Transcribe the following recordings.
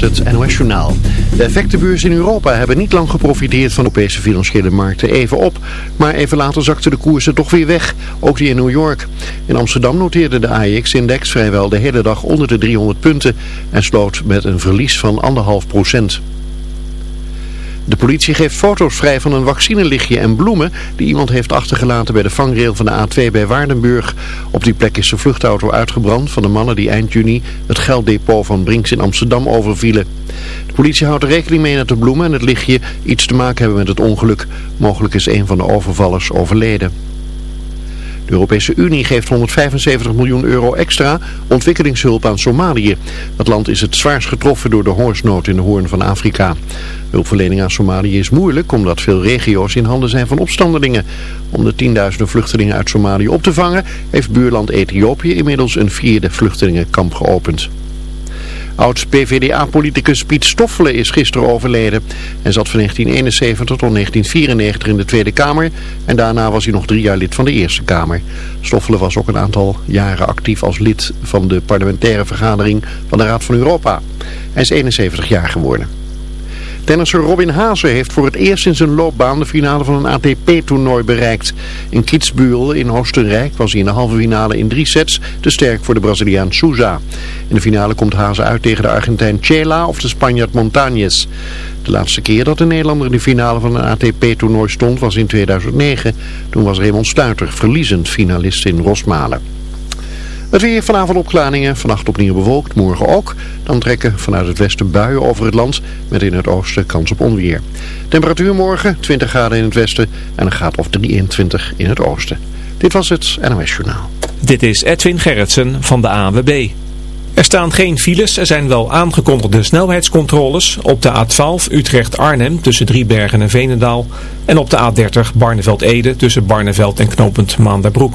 met het NOS Journaal. De effectenbeurs in Europa hebben niet lang geprofiteerd van de Europese financiële markten even op. Maar even later zakten de koersen toch weer weg, ook die in New York. In Amsterdam noteerde de AEX-index vrijwel de hele dag onder de 300 punten en sloot met een verlies van 1,5 procent. De politie geeft foto's vrij van een vaccinelichtje en bloemen die iemand heeft achtergelaten bij de vangrail van de A2 bij Waardenburg. Op die plek is de vluchtauto uitgebrand van de mannen die eind juni het gelddepot van Brinks in Amsterdam overvielen. De politie houdt er rekening mee dat de bloemen en het lichtje iets te maken hebben met het ongeluk. Mogelijk is een van de overvallers overleden. De Europese Unie geeft 175 miljoen euro extra ontwikkelingshulp aan Somalië. Dat land is het zwaarst getroffen door de hongersnood in de hoorn van Afrika. Hulpverlening aan Somalië is moeilijk omdat veel regio's in handen zijn van opstandelingen. Om de tienduizenden vluchtelingen uit Somalië op te vangen heeft buurland Ethiopië inmiddels een vierde vluchtelingenkamp geopend. Oud-PVDA-politicus Piet Stoffelen is gisteren overleden. Hij zat van 1971 tot 1994 in de Tweede Kamer en daarna was hij nog drie jaar lid van de Eerste Kamer. Stoffelen was ook een aantal jaren actief als lid van de parlementaire vergadering van de Raad van Europa. Hij is 71 jaar geworden. Tennisser Robin Haase heeft voor het eerst in zijn loopbaan de finale van een ATP-toernooi bereikt. In Kitzbühel in Oostenrijk was hij in de halve finale in drie sets te sterk voor de Braziliaan Souza. In de finale komt Haase uit tegen de Argentijn Chela of de Spanjaard Montañez. De laatste keer dat de Nederlander in de finale van een ATP-toernooi stond was in 2009. Toen was Raymond Stuiter verliezend finalist in Rosmalen. Het weer vanavond opklaringen, vannacht opnieuw bewolkt, morgen ook. Dan trekken vanuit het westen buien over het land, met in het oosten kans op onweer. Temperatuur morgen 20 graden in het westen en een graad of 23 in het oosten. Dit was het NOS Journaal. Dit is Edwin Gerritsen van de AWB. Er staan geen files, er zijn wel aangekondigde snelheidscontroles op de A12 Utrecht-Arnhem tussen Driebergen en Veenendaal en op de A30 Barneveld-Ede tussen Barneveld en knooppunt Maanderbroek.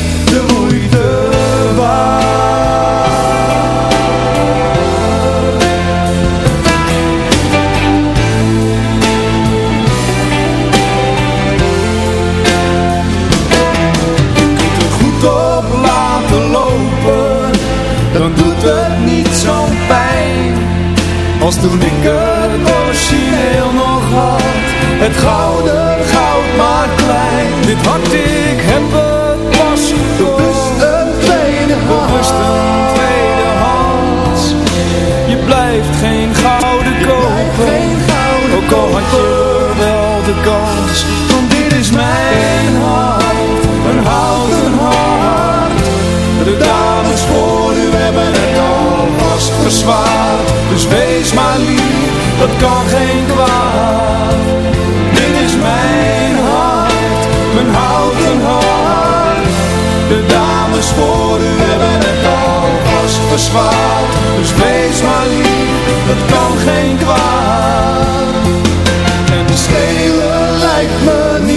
doet het niet zo'n pijn. Als toen ik het origineel nog had, het gouden goud maar klein. Dit hart, ik heb het pas bewust een tweede bewust een tweede hand. Je blijft geen gouden kopen, ook al had je wel de kans. Dus wees maar lief, dat kan geen kwaad. Dit is mijn hart, mijn houten hart. De dames voor u hebben het alvast verzwaard. Dus wees maar lief, dat kan geen kwaad. En de stelen lijkt me niet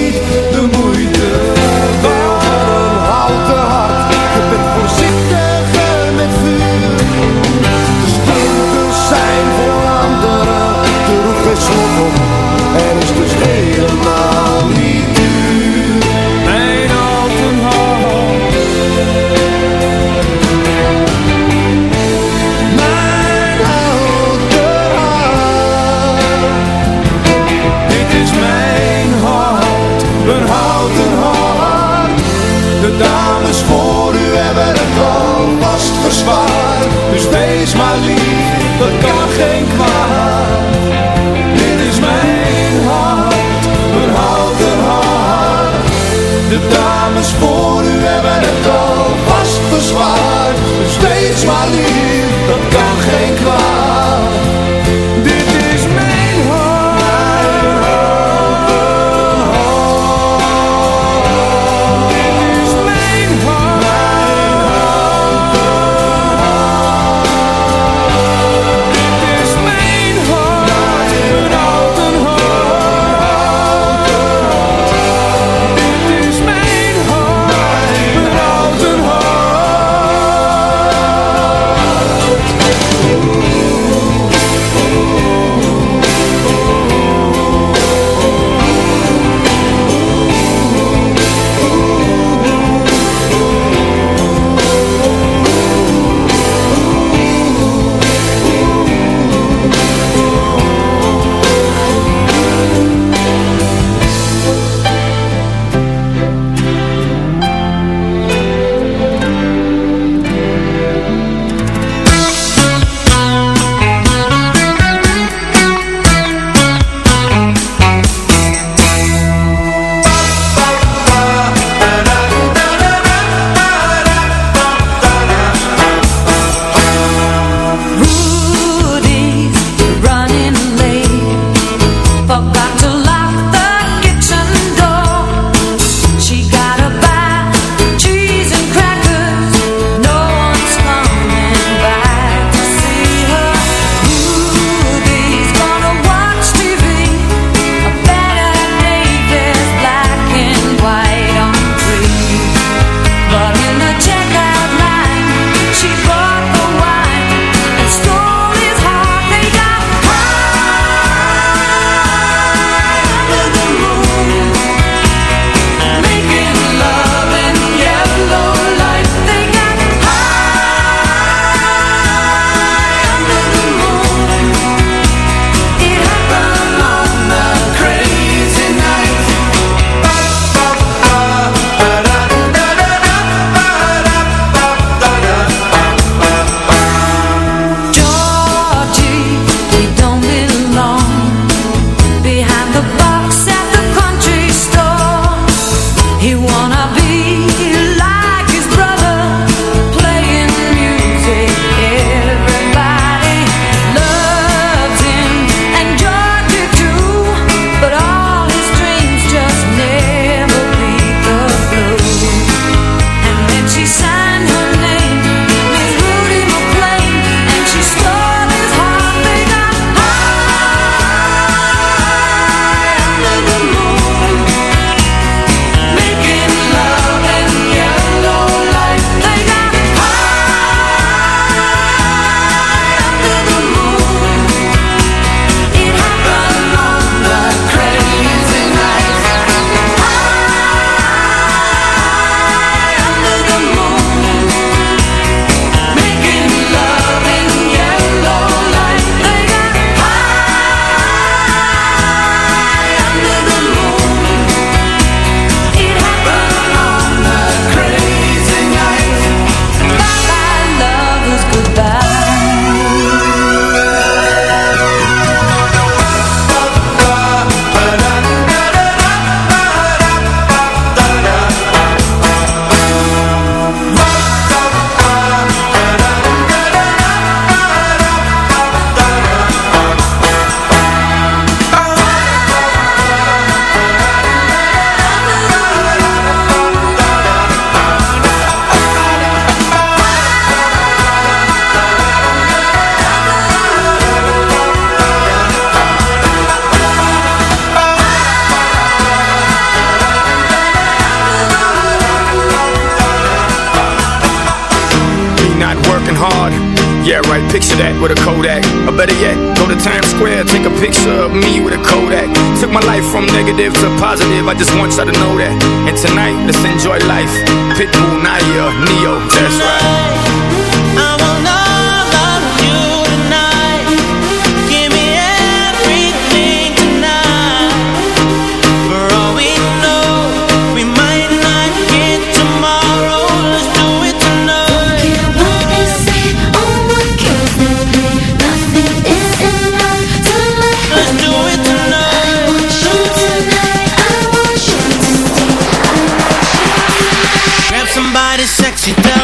멋있다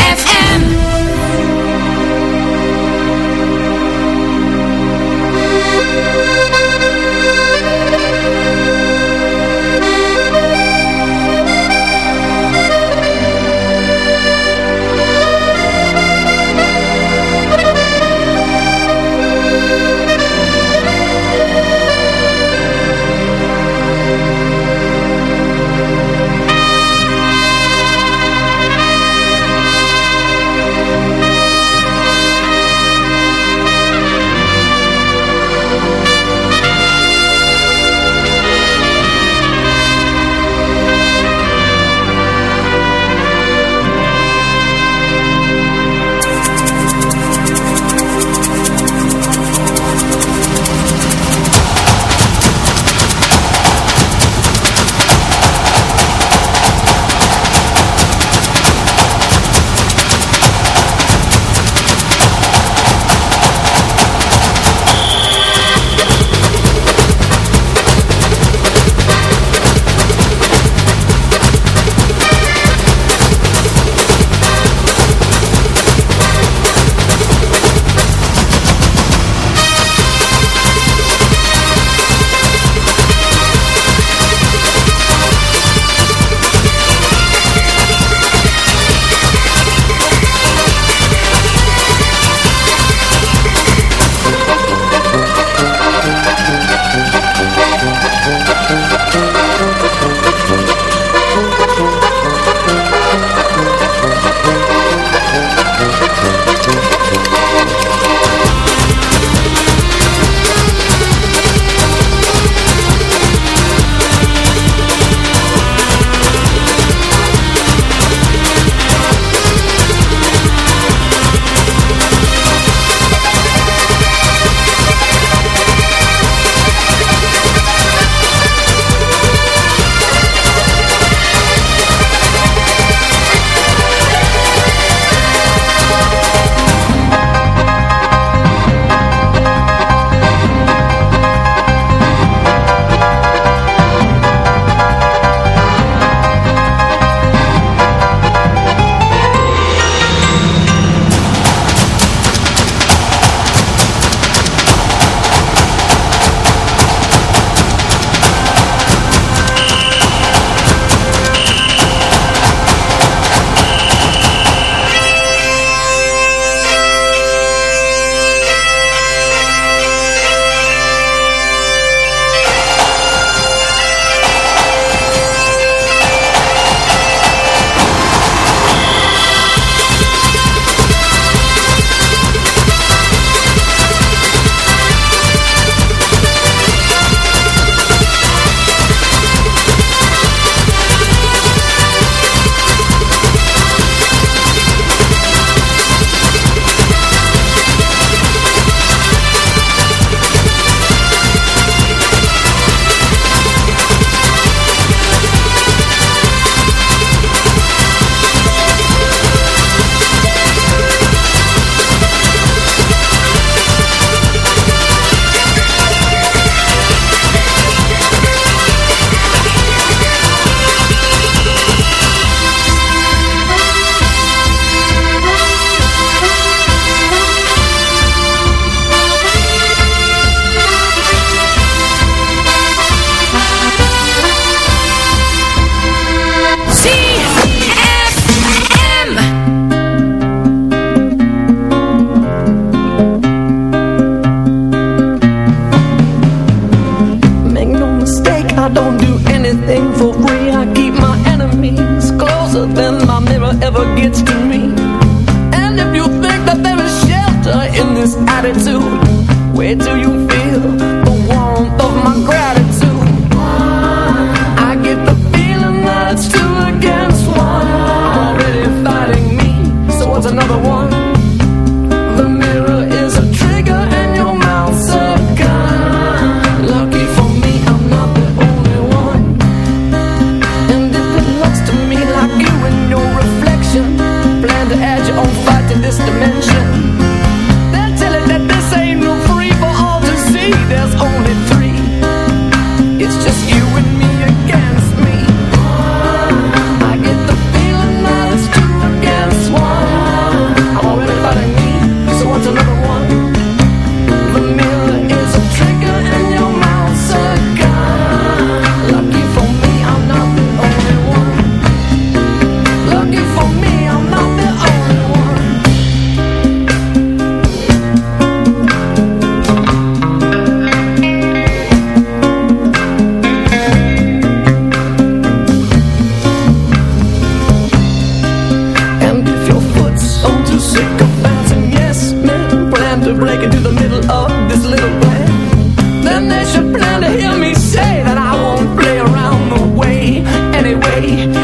Hey.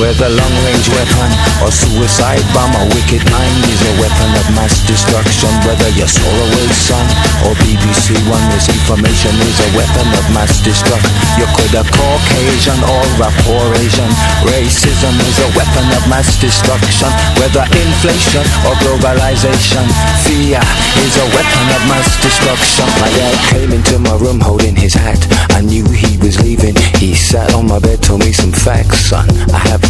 Whether long-range weapon or suicide bomb, a wicked mind is a weapon of mass destruction. Whether you're Solarway Sun or BBC One, misinformation is a weapon of mass destruction. You could have Caucasian or a poor Asian. Racism is a weapon of mass destruction. Whether inflation or globalization, fear is a weapon of mass destruction. My dad came into my room holding his hat. I knew he was leaving. He sat on my bed, told me some facts, son. I have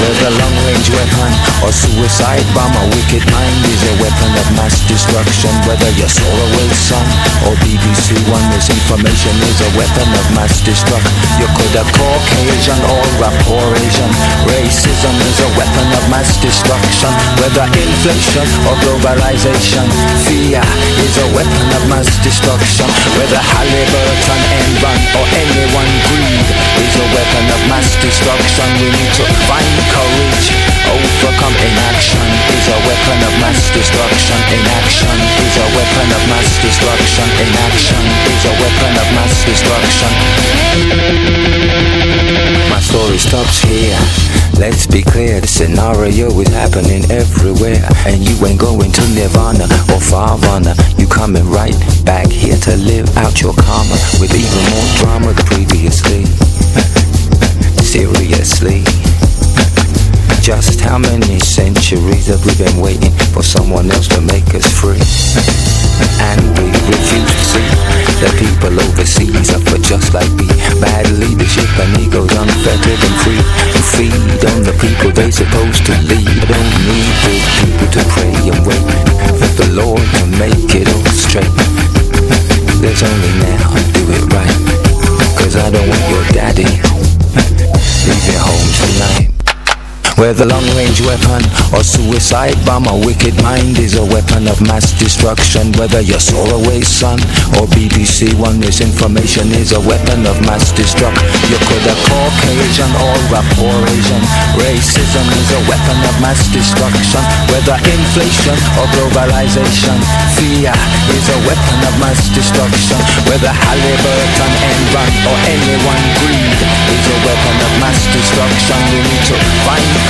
Whether long-range weapon or suicide bomb, a wicked mind is a weapon of mass destruction. Whether you're Solarway Sun or BBC One, misinformation is a weapon of mass destruction. You could have Caucasian or a poor Asian. Racism is a weapon of mass destruction. Whether inflation or globalization, fear is a weapon of mass destruction. Whether Halliburton, Enron or anyone greed mass destruction. We need to find courage, overcome inaction is a weapon of mass destruction. Inaction is a weapon of mass destruction. Inaction is a weapon of mass destruction. My story stops here. Let's be clear, the scenario is happening everywhere. And you ain't going to Nirvana or Farvana. You coming right back here to live out your karma with even more drama than previously. Seriously. Just how many centuries have we been waiting for someone else to make us free? And we refuse to see that people overseas are for just like me. Bad leadership and egos unfettered and free to feed on the people they supposed to lead. I Don't need big people to pray and wait for the Lord to make it all straight. There's only now, do it right. Cause I don't want your daddy leave it home tonight. Whether long-range weapon or suicide bomb, a wicked mind is a weapon of mass destruction. Whether you're Solarway Sun or BBC One, misinformation is a weapon of mass destruction. You could have Caucasian or a Asian. Racism is a weapon of mass destruction. Whether inflation or globalization, fear is a weapon of mass destruction. Whether Halliburton, Enron or anyone greed is a weapon of mass destruction. We need to find